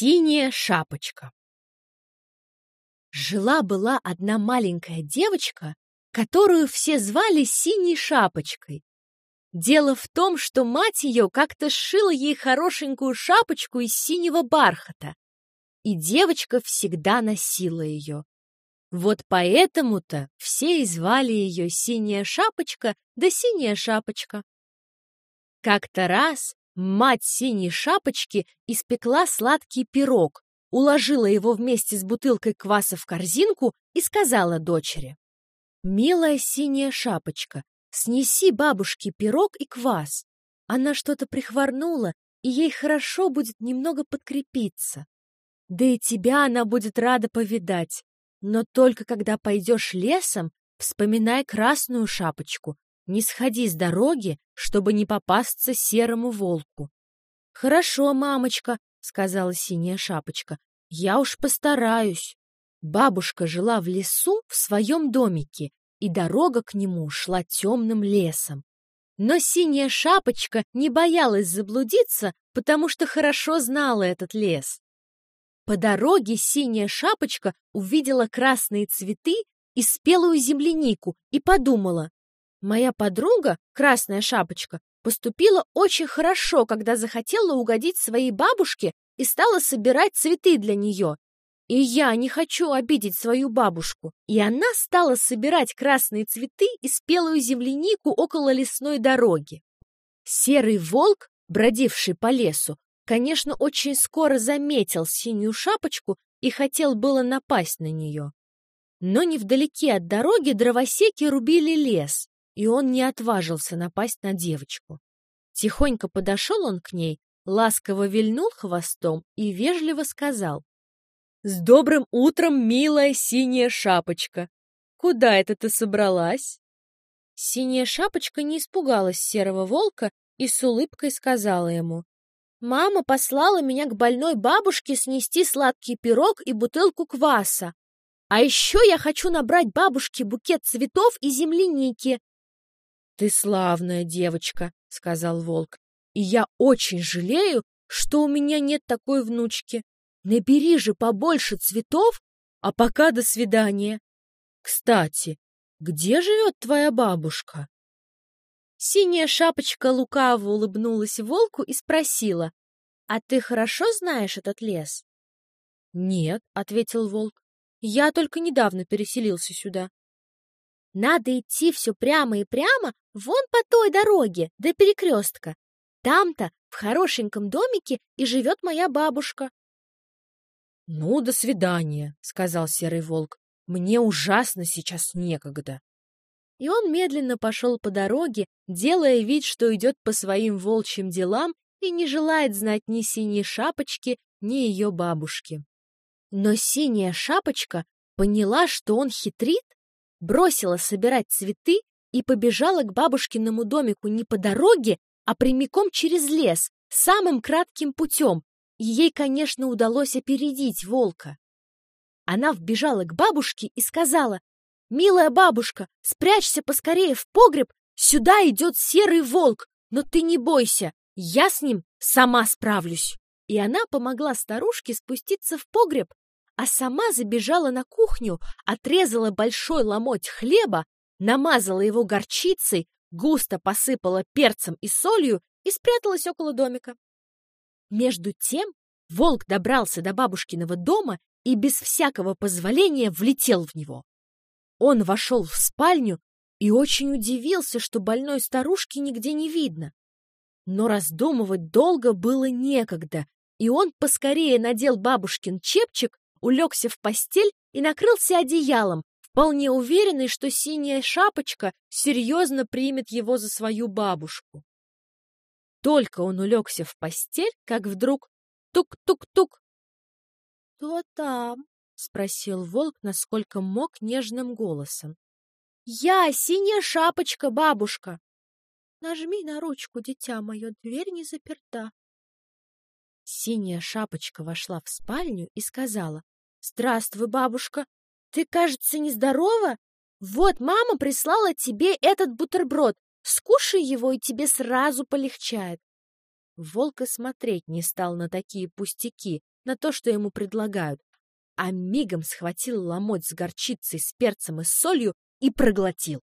Синяя шапочка Жила-была одна маленькая девочка, которую все звали Синей шапочкой. Дело в том, что мать ее как-то сшила ей хорошенькую шапочку из синего бархата, и девочка всегда носила ее. Вот поэтому-то все и звали ее Синяя шапочка да Синяя шапочка. Как-то раз Мать синей шапочки испекла сладкий пирог, уложила его вместе с бутылкой кваса в корзинку и сказала дочери. «Милая синяя шапочка, снеси бабушке пирог и квас. Она что-то прихворнула, и ей хорошо будет немного подкрепиться. Да и тебя она будет рада повидать. Но только когда пойдешь лесом, вспоминай красную шапочку, не сходи с дороги, чтобы не попасться серому волку. — Хорошо, мамочка, — сказала синяя шапочка, — я уж постараюсь. Бабушка жила в лесу в своем домике, и дорога к нему шла темным лесом. Но синяя шапочка не боялась заблудиться, потому что хорошо знала этот лес. По дороге синяя шапочка увидела красные цветы и спелую землянику и подумала, Моя подруга, Красная Шапочка, поступила очень хорошо, когда захотела угодить своей бабушке и стала собирать цветы для нее. И я не хочу обидеть свою бабушку. И она стала собирать красные цветы и спелую землянику около лесной дороги. Серый волк, бродивший по лесу, конечно, очень скоро заметил синюю шапочку и хотел было напасть на нее. Но невдалеке от дороги дровосеки рубили лес, и он не отважился напасть на девочку. Тихонько подошел он к ней, ласково вильнул хвостом и вежливо сказал. «С добрым утром, милая синяя шапочка! Куда это ты собралась?» Синяя шапочка не испугалась серого волка и с улыбкой сказала ему. «Мама послала меня к больной бабушке снести сладкий пирог и бутылку кваса. А еще я хочу набрать бабушке букет цветов и земляники. «Ты славная девочка», — сказал волк, «и я очень жалею, что у меня нет такой внучки. Набери же побольше цветов, а пока до свидания. Кстати, где живет твоя бабушка?» Синяя шапочка лукаво улыбнулась волку и спросила, «А ты хорошо знаешь этот лес?» «Нет», — ответил волк, «я только недавно переселился сюда». Надо идти все прямо и прямо вон по той дороге, до перекрестка. Там-то, в хорошеньком домике, и живет моя бабушка. — Ну, до свидания, — сказал серый волк. — Мне ужасно сейчас некогда. И он медленно пошел по дороге, делая вид, что идет по своим волчьим делам и не желает знать ни синей шапочки, ни ее бабушки. Но синяя шапочка поняла, что он хитрит бросила собирать цветы и побежала к бабушкиному домику не по дороге, а прямиком через лес, самым кратким путем, ей, конечно, удалось опередить волка. Она вбежала к бабушке и сказала, «Милая бабушка, спрячься поскорее в погреб, сюда идет серый волк, но ты не бойся, я с ним сама справлюсь». И она помогла старушке спуститься в погреб, а сама забежала на кухню, отрезала большой ломоть хлеба, намазала его горчицей, густо посыпала перцем и солью и спряталась около домика. Между тем волк добрался до бабушкиного дома и без всякого позволения влетел в него. Он вошел в спальню и очень удивился, что больной старушки нигде не видно. Но раздумывать долго было некогда, и он поскорее надел бабушкин чепчик улегся в постель и накрылся одеялом, вполне уверенный, что синяя шапочка серьезно примет его за свою бабушку. Только он улегся в постель, как вдруг тук-тук-тук. — Кто там? — спросил волк, насколько мог нежным голосом. — Я, синяя шапочка, бабушка. — Нажми на ручку, дитя мое, дверь не заперта. Синяя шапочка вошла в спальню и сказала, «Здравствуй, бабушка. Ты, кажется, нездорова? Вот мама прислала тебе этот бутерброд. Скушай его, и тебе сразу полегчает». Волк и смотреть не стал на такие пустяки, на то, что ему предлагают, а мигом схватил ломоть с горчицей, с перцем и солью и проглотил.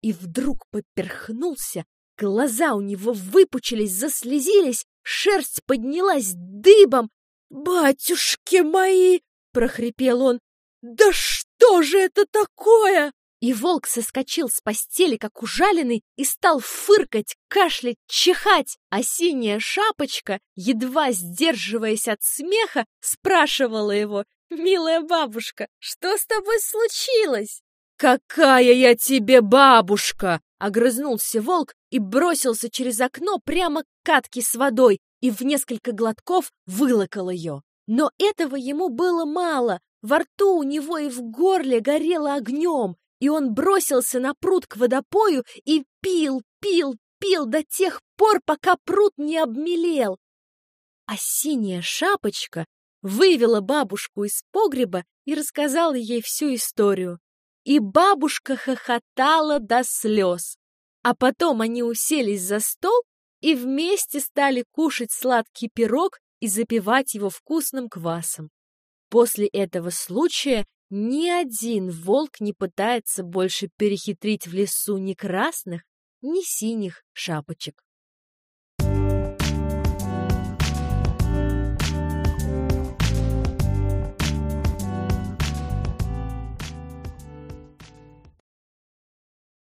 И вдруг поперхнулся, глаза у него выпучились, заслезились, шерсть поднялась дыбом. «Батюшки мои!» — прохрипел он. «Да что же это такое?» И волк соскочил с постели, как ужаленный, и стал фыркать, кашлять, чихать, а синяя шапочка, едва сдерживаясь от смеха, спрашивала его, «Милая бабушка, что с тобой случилось?» «Какая я тебе бабушка!» — огрызнулся волк и бросился через окно прямо к катке с водой и в несколько глотков вылокал ее. Но этого ему было мало, во рту у него и в горле горело огнем, и он бросился на пруд к водопою и пил, пил, пил до тех пор, пока пруд не обмелел. А синяя шапочка вывела бабушку из погреба и рассказала ей всю историю. И бабушка хохотала до слез. А потом они уселись за стол и вместе стали кушать сладкий пирог и запивать его вкусным квасом. После этого случая ни один волк не пытается больше перехитрить в лесу ни красных, ни синих шапочек.